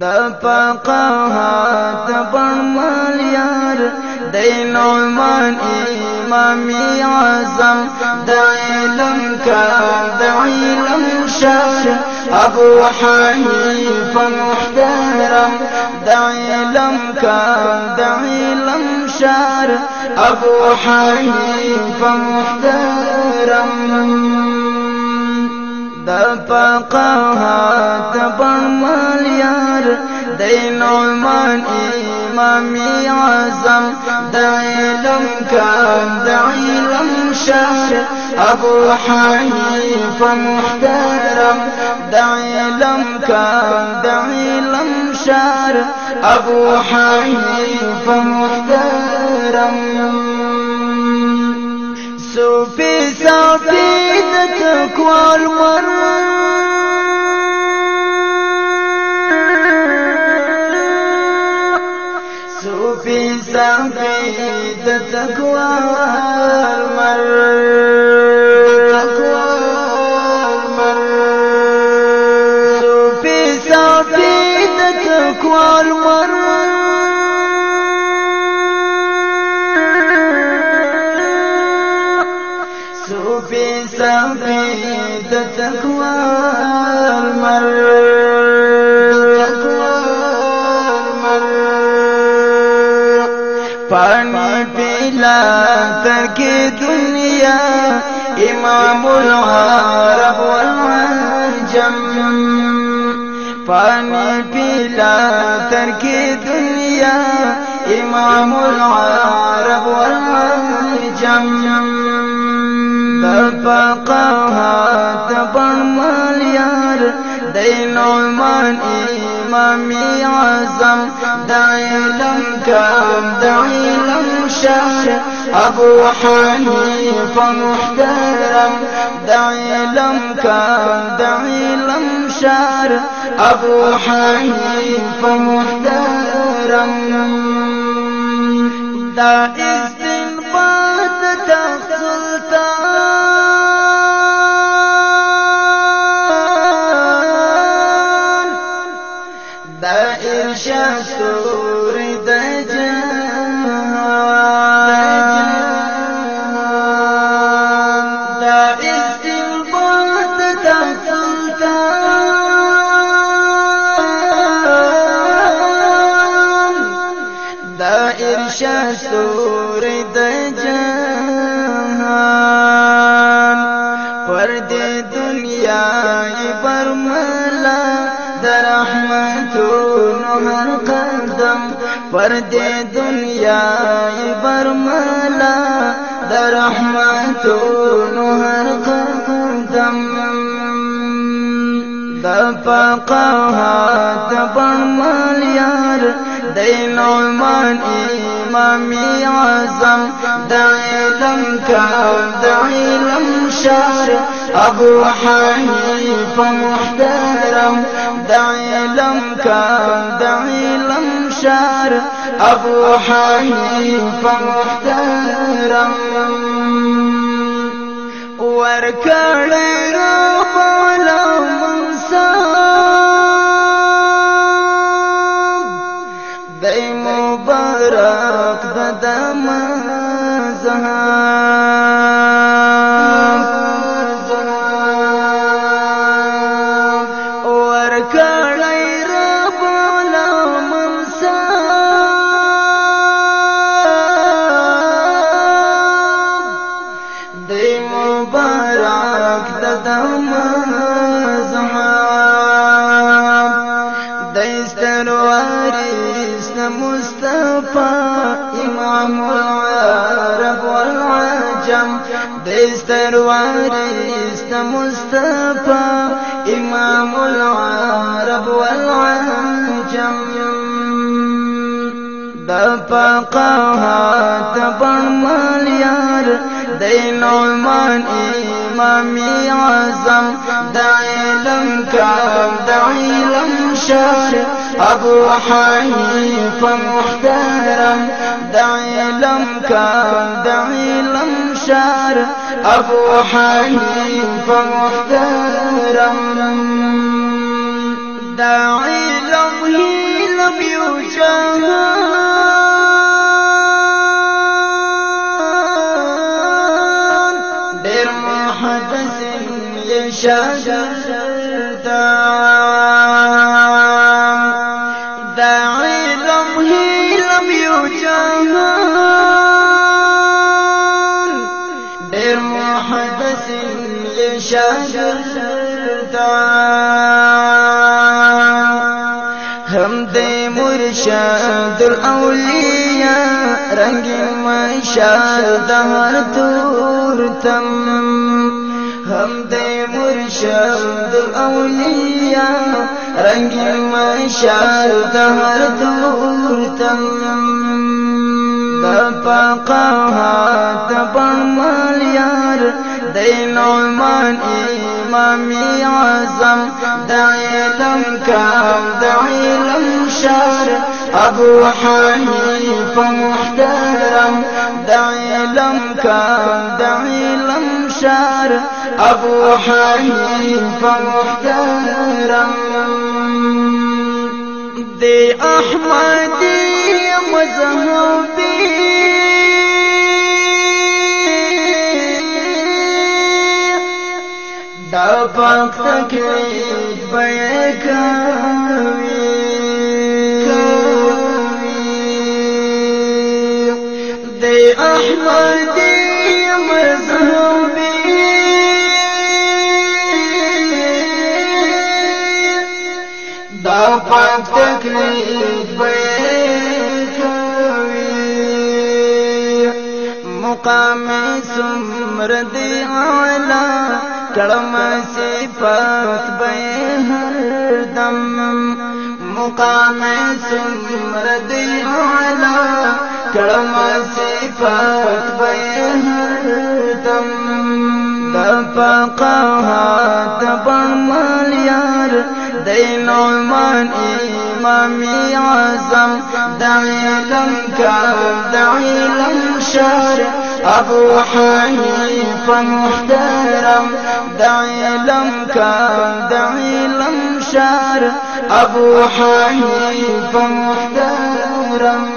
د فقاهات برمال یار دی نعمان امامی عظم د علم کا د علم شار أبو حنیفه محترم د علم کا د علم شار أبو حنیفه محترم. د فقاهات برمال یار دی نعمان امامی عظم د علم کام د علم شار ابو حنیفه محترم. د علم کام د علم شار ابو حنیفه محترم. صوفي صافي د تقوى المر ځان دې د تقوا مر تقوا مر سو په ساتي د تقوا مر سو په ساتي د تقوا مر پیلا ترک دنیا إمام العرب والعجم پانی پیلا ترک دنیا إمام العرب والعجم فقاهات برمال یار دی نعمان امامی عظم د علم کام د علم شار ابو حنیفه محترم د علم کام د علم شار ابو حنیفه محترم. دا استنباط سور د جهان. پر دې دنیا برملا در رحمتونو هر قدم. پر دې دنیا برملا در رحمتونو هر قدم. د فقاهات برمال یار دی نعمان امامی عظم د علم کام شار أبو حنیفه محترم د علم کام د علم شار أبو حنیفه محترم. ورکړی فرق د دم زهان مصطفى امام العرب والعجم دستر وارث مصطفى إمام العرب والعجم. د فقاهات برمال یار دی نعمان امامی عظم د علم کام د علم شار ابو حنیفه محترم د علم کام د علم شار ابو حنیفه محترم دا علم هي علم يشهد هم دې مرشد الاولیاء رنگ مشاد هر تور تم. هم دې مرشد الاولیاء رنگ مشاد هر تور تم. فقهات بن یار دین عمان امامی عظم دعیلم کام دعیلم شار ابو حنیف محترم. دعیلم کام دعیلم شار ابو حنیف محترم. دی احمدی مذهبی کپاک تکلیف بیا کوي دی احمدی مذهبی دا پاک تکلیف بیا کوي مقام سمر دی اعلی کړم صفات به هر دم۔ مقام سمر دی علا کړم صفات به هر دم۔ د فقهات بن یار دین عمان امامی عظم دعیلم کام دعیلم شار أبو حنیف محترم دعیلم کام دعیلم شار. أبو حنیف محترم.